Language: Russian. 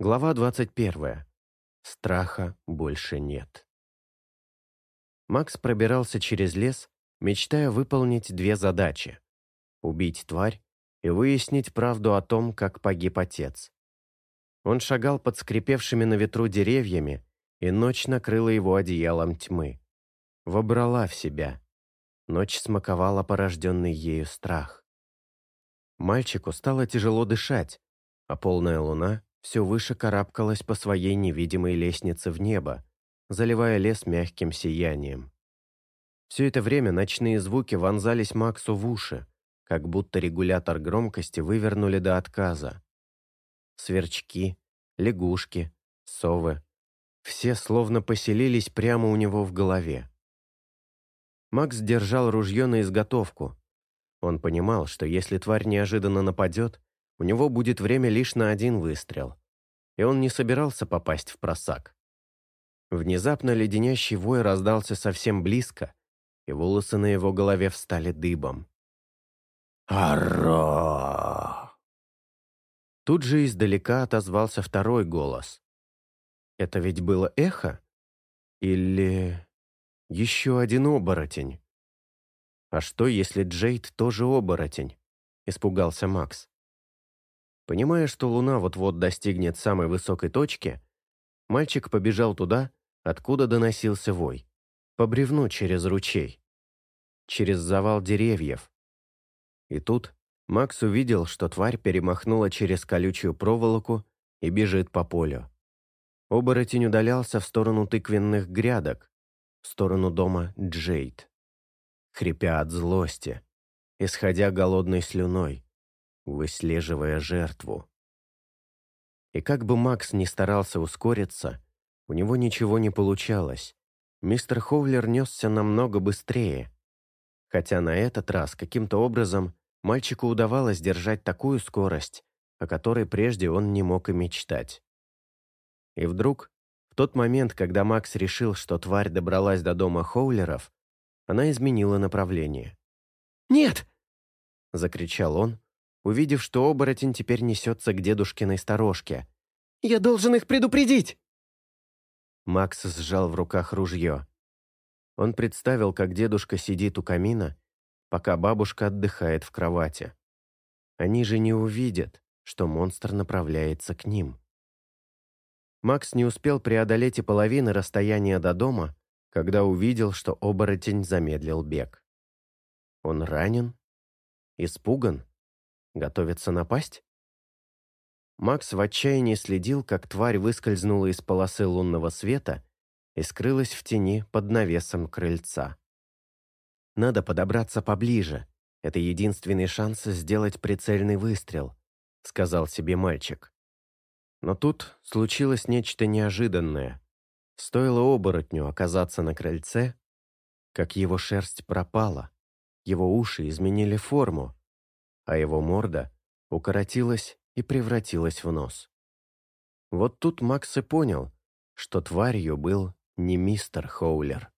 Глава 21. Страха больше нет. Макс пробирался через лес, мечтая выполнить две задачи – убить тварь и выяснить правду о том, как погиб отец. Он шагал под скрипевшими на ветру деревьями, и ночь накрыла его одеялом тьмы. Вобрала в себя. Ночь смаковала порожденный ею страх. Мальчику стало тяжело дышать, а полная луна все выше карабкалась по своей невидимой лестнице в небо, заливая лес мягким сиянием. Все это время ночные звуки вонзались Максу в уши, как будто регулятор громкости вывернули до отказа. Сверчки, лягушки, совы — все словно поселились прямо у него в голове. Макс держал ружье на изготовку. Он понимал, что если тварь неожиданно нападет, у него будет время лишь на один выстрел, и он не собирался попасть в просак. Внезапно леденящий вой раздался совсем близко, и волосы на его голове встали дыбом. «Аро!» Тут же издалека отозвался второй голос. Это ведь было эхо? Или еще один оборотень? А что, если Джейд тоже оборотень? Испугался Макс. Понимая, что Луна вот-вот достигнет самой высокой точки, мальчик побежал туда, откуда доносился вой, по бревну через ручей, через завал деревьев. И тут Макс увидел, что тварь перемахнула через колючую проволоку и бежит по полю. Оборотень удалялся в сторону тыквенных грядок, в сторону дома Джейд, хрипя от злости, исходя голодной слюной выслеживая жертву. И как бы Макс ни старался ускориться, у него ничего не получалось. Мистер Хоулер несся намного быстрее. Хотя на этот раз каким-то образом мальчику удавалось держать такую скорость, о которой прежде он не мог и мечтать. И вдруг, в тот момент, когда Макс решил, что тварь добралась до дома Хоулеров, она изменила направление. «Нет!» — закричал он, увидев, что оборотень теперь несется к дедушкиной сторожке. «Я должен их предупредить!» Макс сжал в руках ружье. Он представил, как дедушка сидит у камина, пока бабушка отдыхает в кровати. Они же не увидят, что монстр направляется к ним. Макс не успел преодолеть и половины расстояния до дома, когда увидел, что оборотень замедлил бег. Он ранен? Испуган? Готовится напасть? Макс в отчаянии следил, как тварь выскользнула из полосы лунного света и скрылась в тени под навесом крыльца. «Надо подобраться поближе. Это единственный шанс сделать прицельный выстрел», — сказал себе мальчик. Но тут случилось нечто неожиданное. Стоило оборотню оказаться на крыльце, как его шерсть пропала, его уши изменили форму, а его морда укоротилась и превратилась в нос. Вот тут Макс и понял, что тварью был не мистер Хоулер.